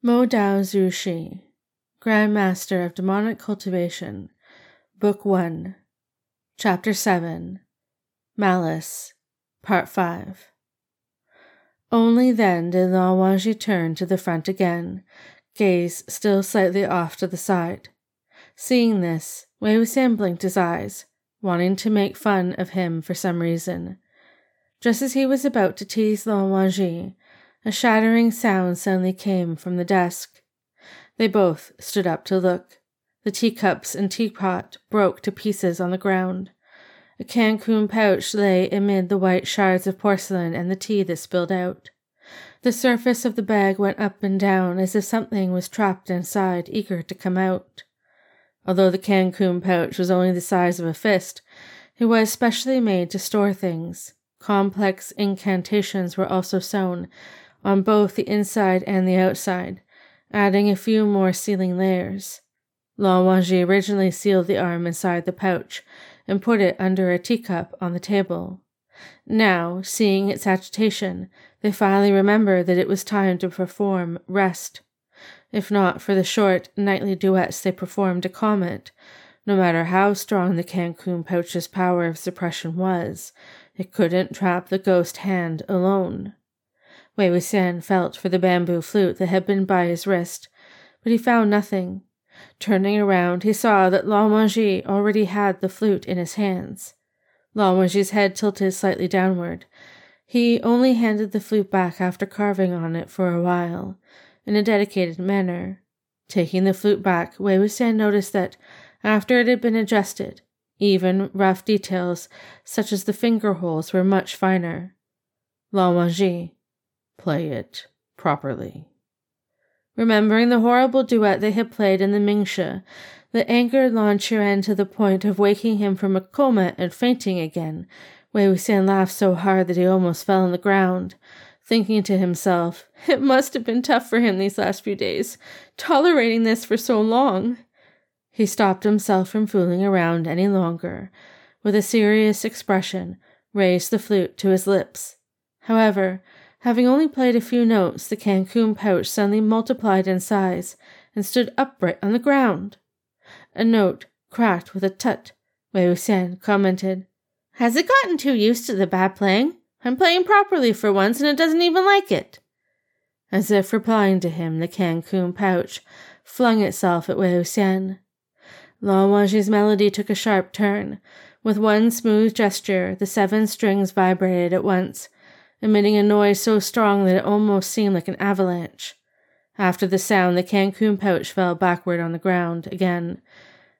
Mo Dao Zushi, Grand Master of Demonic Cultivation, Book 1, Chapter 7, Malice, Part 5. Only then did Lan Wangji turn to the front again, gaze still slightly off to the side. Seeing this, Wei Wuxian blinked his eyes, wanting to make fun of him for some reason. Just as he was about to tease Lan Wangji, a shattering sound suddenly came from the desk. They both stood up to look. The teacups and teapot broke to pieces on the ground. A Qiankun pouch lay amid the white shards of porcelain and the tea that spilled out. The surface of the bag went up and down as if something was trapped inside, eager to come out. Although the Qiankun pouch was only the size of a fist, it was specially made to store things. Complex incantations were also sewn, on both the inside and the outside, adding a few more sealing layers. Wangji originally sealed the arm inside the pouch and put it under a teacup on the table. Now, seeing its agitation, they finally remembered that it was time to perform rest. If not for the short nightly duets they performed to it, no matter how strong the Qiankun pouch's power of suppression was, it couldn't trap the ghost hand alone. Wei Wuxian felt for the bamboo flute that had been by his wrist, but he found nothing. Turning around, he saw that Lan Wangji already had the flute in his hands. Lan Wangji's head tilted slightly downward. He only handed the flute back after carving on it for a while, in a dedicated manner. Taking the flute back, Wei Wuxian noticed that, after it had been adjusted, even rough details such as the finger holes were much finer. Lan Wangji, play it properly. Remembering the horrible duet they had played in the Mingxia, that angered Lan Qiren to the point of waking him from a coma and fainting again, Wei Wuxian laughed so hard that he almost fell on the ground, thinking to himself, It must have been tough for him these last few days, tolerating this for so long. He stopped himself from fooling around any longer. With a serious expression, raised the flute to his lips. However, Having only played a few notes, the Qiankun pouch suddenly multiplied in size and stood upright on the ground. A note cracked with a tut. Wei Wuxian commented, Has it gotten too used to the bad playing? I'm playing properly for once and it doesn't even like it. As if replying to him, the Qiankun pouch flung itself at Wei Wuxian. Lan Wangji's melody took a sharp turn. With one smooth gesture, the seven strings vibrated at once, emitting a noise so strong that it almost seemed like an avalanche. After the sound, the Qiankun pouch fell backward on the ground again.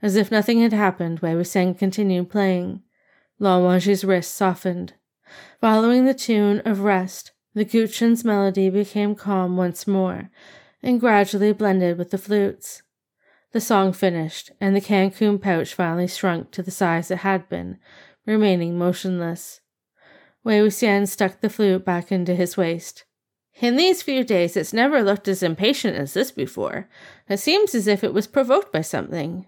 As if nothing had happened, Wei Wuxian continued playing. Lan Wangji's wrist softened. Following the tune of rest, the Guqin's melody became calm once more and gradually blended with the flutes. The song finished, and the Qiankun pouch finally shrunk to the size it had been, remaining motionless. Wei Wuxian stuck the flute back into his waist. In these few days, it's never looked as impatient as this before. It seems as if it was provoked by something.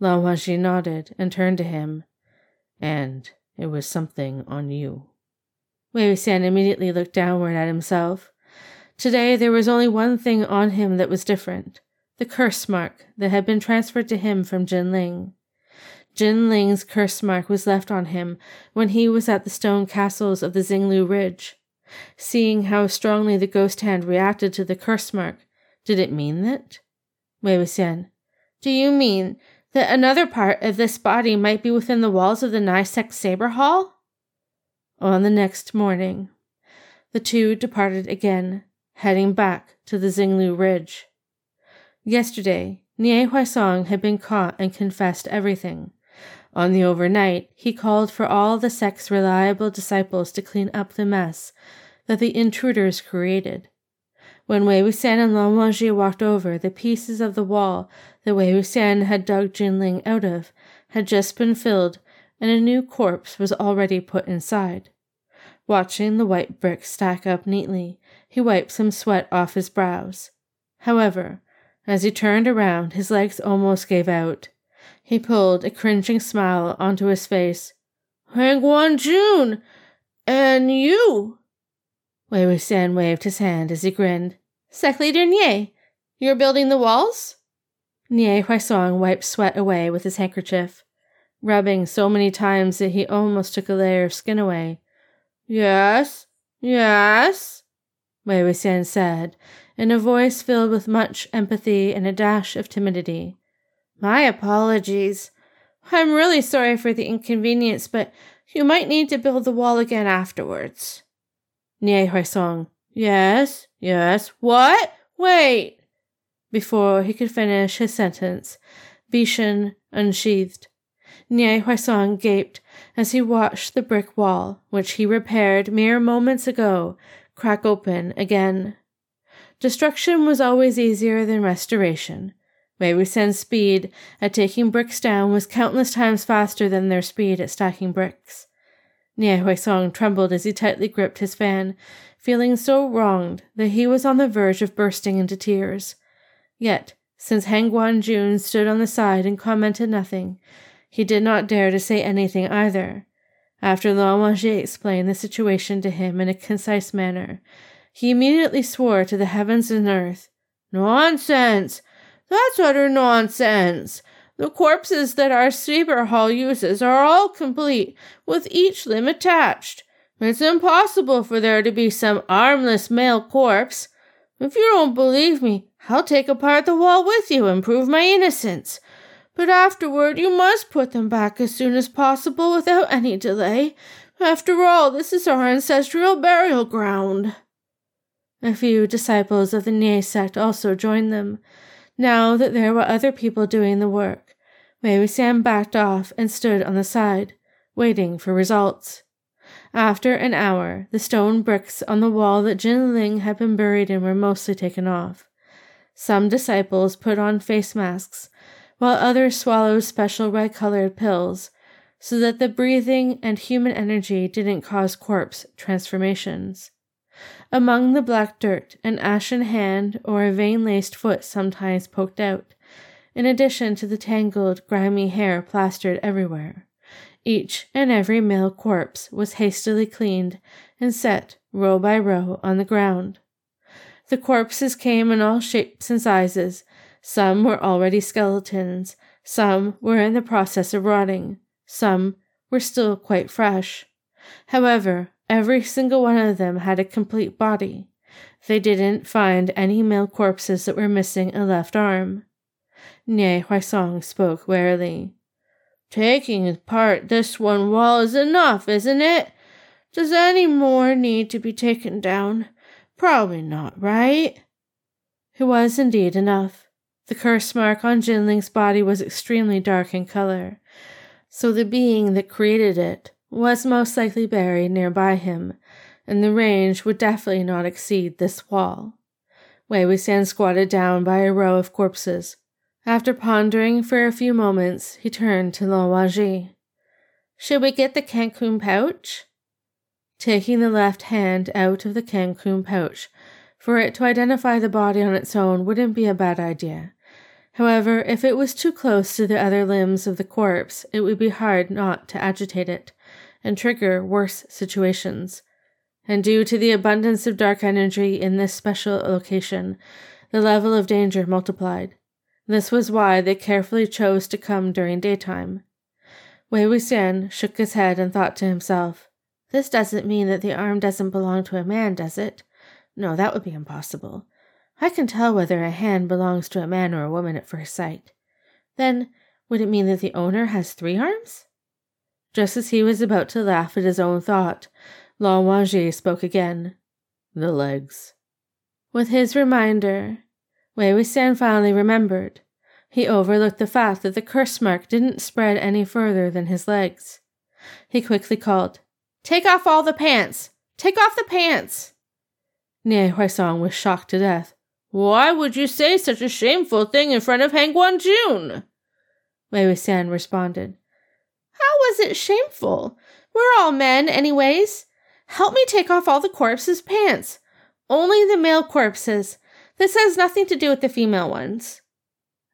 Lan Wangji nodded and turned to him. And it was something on you. Wei Wuxian immediately looked downward at himself. Today there was only one thing on him that was different the curse mark that had been transferred to him from Jin Ling. Jin Ling's curse mark was left on him when he was at the stone castles of the Xinglu Ridge. Seeing how strongly the ghost hand reacted to the curse mark, did it mean that? Wei Wuxian, do you mean that another part of this body might be within the walls of the Nie sect's Saber Hall? On the next morning, the two departed again, heading back to the Xinglu Ridge. Yesterday, Nie Huaisang had been caught and confessed everything. On the overnight, he called for all the sect's reliable disciples to clean up the mess that the intruders created. When Wei Wuxian and Lan Wangji walked over, the pieces of the wall that Wei Wuxian had dug Jinling out of had just been filled, and a new corpse was already put inside. Watching the white bricks stack up neatly, he wiped some sweat off his brows. However, as he turned around, his legs almost gave out. He pulled a cringing smile onto his face. Hanguang-jun! And you! Wei Wuxian waved his hand as he grinned. Sec Leader Nie, you're building the walls? Nie Huaisang wiped sweat away with his handkerchief, rubbing so many times that he almost took a layer of skin away. Yes, yes, Wei Wuxian said, in a voice filled with much empathy and a dash of timidity. My apologies. I'm really sorry for the inconvenience, but you might need to build the wall again afterwards. Nie Huaisang. Yes, yes. What? Wait! Before he could finish his sentence, Bichen unsheathed. Nie Huaisang gaped as he watched the brick wall, which he repaired mere moments ago, crack open again. Destruction was always easier than restoration. Wei Wuxian's speed at taking bricks down was countless times faster than their speed at stacking bricks. Nie Huaisang trembled as he tightly gripped his fan, feeling so wronged that he was on the verge of bursting into tears. Yet, since Hanguang-jun stood on the side and commented nothing, he did not dare to say anything either. After Wangji explained the situation to him in a concise manner, he immediately swore to the heavens and earth. Nonsense! That's utter nonsense! The corpses that our Saber Hall uses are all complete, with each limb attached. It's impossible for there to be some armless male corpse. If you don't believe me, I'll take apart the wall with you and prove my innocence. But afterward, you must put them back as soon as possible without any delay. After all, this is our ancestral burial ground. A few disciples of the Nie sect also joined them. Now that there were other people doing the work, Wei Wuxian backed off and stood on the side, waiting for results. After an hour, the stone bricks on the wall that Jin Ling had been buried in were mostly taken off. Some disciples put on face masks, while others swallowed special red colored pills, so that the breathing and human energy didn't cause corpse transformations. Among the black dirt, an ashen hand or a vein laced foot sometimes poked out, in addition to the tangled, grimy hair plastered everywhere. Each and every male corpse was hastily cleaned and set row by row on the ground. The corpses came in all shapes and sizes. Some were already skeletons, some were in the process of rotting, some were still quite fresh. However, every single one of them had a complete body. They didn't find any male corpses that were missing a left arm. Nie Huaisang spoke warily. Taking apart this one wall is enough, isn't it? Does any more need to be taken down? Probably not, right? It was indeed enough. The curse mark on Jinling's body was extremely dark in color, so the being that created it was most likely buried nearby him, and the range would definitely not exceed this wall. Wei Wuxian squatted down by a row of corpses. After pondering for a few moments, he turned to Lan Wangji. Should we get the Qiankun pouch? taking the left hand out of the Qiankun pouch. For it to identify the body on its own wouldn't be a bad idea. However, if it was too close to the other limbs of the corpse, it would be hard not to agitate it and trigger worse situations. And due to the abundance of dark energy in this special location, the level of danger multiplied. This was why they carefully chose to come during daytime. Wei Wuxian shook his head and thought to himself, this doesn't mean that the arm doesn't belong to a man, does it? No, that would be impossible. I can tell whether a hand belongs to a man or a woman at first sight. Then, would it mean that the owner has three arms? Just as he was about to laugh at his own thought, Lan Wangji spoke again. The legs. With his reminder, Wei Wuxian finally remembered. He overlooked the fact that the curse mark didn't spread any further than his legs. He quickly called, Take off all the pants! Take off the pants! Nie Huaisang was shocked to death. Why would you say such a shameful thing in front of Hang Jun? Wei Wuxian responded. How was it shameful? We're all men, anyways. Help me take off all the corpses' pants. Only the male corpses. This has nothing to do with the female ones.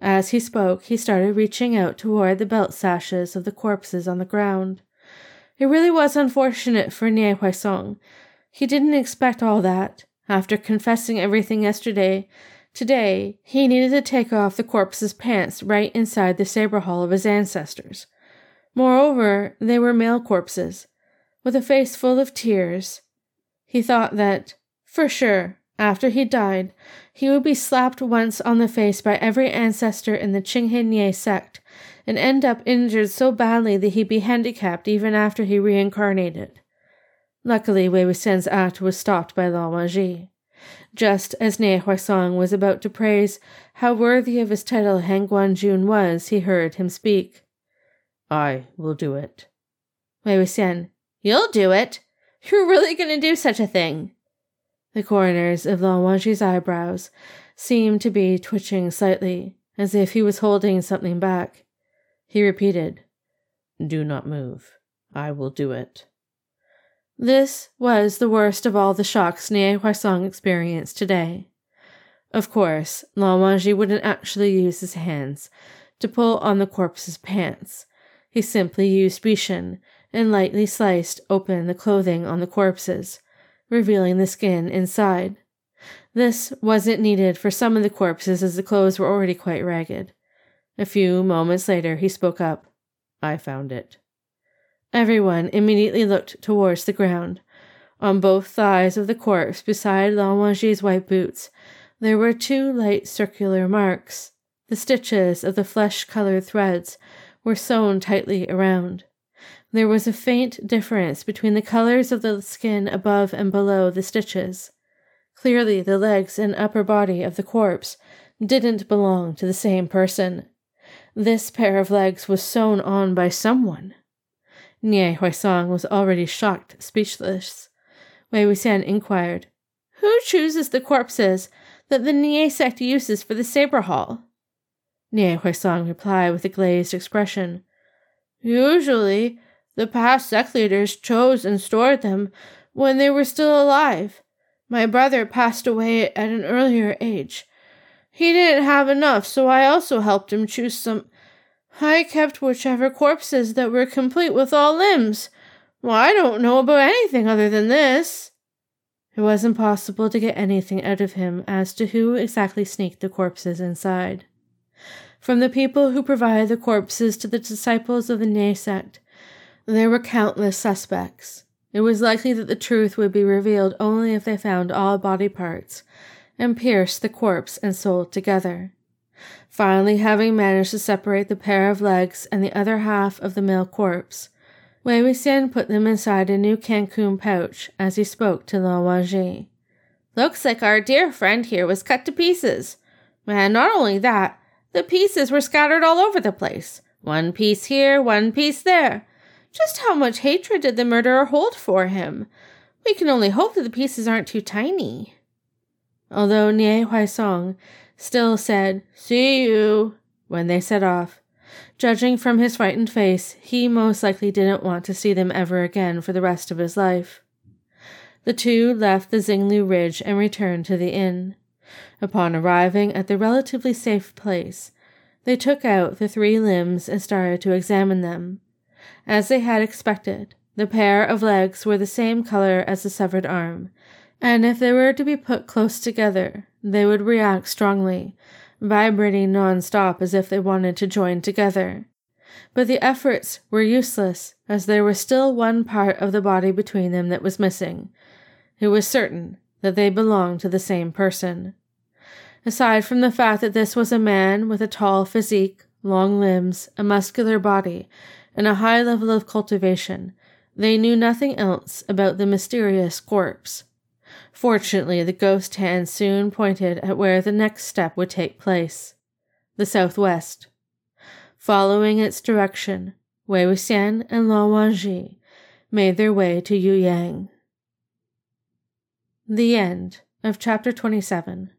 As he spoke, he started reaching out toward the belt sashes of the corpses on the ground. It really was unfortunate for Nie Huaisang. He didn't expect all that, After confessing everything yesterday, today he needed to take off the corpse's pants right inside the saber hall of his ancestors. Moreover, they were male corpses, with a face full of tears. He thought that, for sure, after he died, he would be slapped once on the face by every ancestor in the Qinghe Nie sect and end up injured so badly that he'd be handicapped even after he reincarnated. Luckily, Wei Wuxian's act was stopped by Lan Wangji. Just as Nie Huaisang was about to praise how worthy of his title Hanguang-jun was, he heard him speak. I will do it. Wei Wuxian, you'll do it? You're really going to do such a thing? The corners of Lan Wangji's eyebrows seemed to be twitching slightly, as if he was holding something back. He repeated, Do not move. I will do it. This was the worst of all the shocks Nie Huaisang experienced today. Of course, Lan Wangji wouldn't actually use his hands to pull on the corpse's pants. He simply used Bichen and lightly sliced open the clothing on the corpses, revealing the skin inside. This wasn't needed for some of the corpses as the clothes were already quite ragged. A few moments later, he spoke up. I found it. Everyone immediately looked towards the ground. On both thighs of the corpse, beside Lan Wangji's white boots, there were two light circular marks. The stitches of the flesh colored threads were sewn tightly around. There was a faint difference between the colors of the skin above and below the stitches. Clearly, the legs and upper body of the corpse didn't belong to the same person. This pair of legs was sewn on by someone. Nie Huaisang was already shocked, speechless. Wei Wuxian inquired, Who chooses the corpses that the Nie sect uses for the saber hall? Nie Huaisang replied with a glazed expression. Usually, the past sect leaders chose and stored them when they were still alive. My brother passed away at an earlier age, he didn't have enough, so I also helped him choose some. I kept whichever corpses that were complete with all limbs. Well, I don't know about anything other than this. It was impossible to get anything out of him as to who exactly sneaked the corpses inside. From the people who provided the corpses to the disciples of the Nie sect, there were countless suspects. It was likely that the truth would be revealed only if they found all body parts and pierced the corpse and soul together. Finally, having managed to separate the pair of legs and the other half of the male corpse, Wei Wuxian put them inside a new Qiankun pouch as he spoke to Lan Wangji. Looks like our dear friend here was cut to pieces. And not only that, the pieces were scattered all over the place. One piece here, one piece there. Just how much hatred did the murderer hold for him? We can only hope that the pieces aren't too tiny although Nie Huaisang still said, See you, when they set off. Judging from his frightened face, he most likely didn't want to see them ever again for the rest of his life. The two left the Xinglu Ridge and returned to the inn. Upon arriving at the relatively safe place, they took out the three limbs and started to examine them. As they had expected, the pair of legs were the same color as the severed arm, and if they were to be put close together, they would react strongly, vibrating non-stop as if they wanted to join together. But the efforts were useless, as there was still one part of the body between them that was missing. It was certain that they belonged to the same person. Aside from the fact that this was a man with a tall physique, long limbs, a muscular body, and a high level of cultivation, they knew nothing else about the mysterious corpse. Fortunately, the ghost hand soon pointed at where the next step would take place the southwest. Following its direction, Wei Wuxian and Lan Wangji made their way to Yueyang. The end of chapter 27.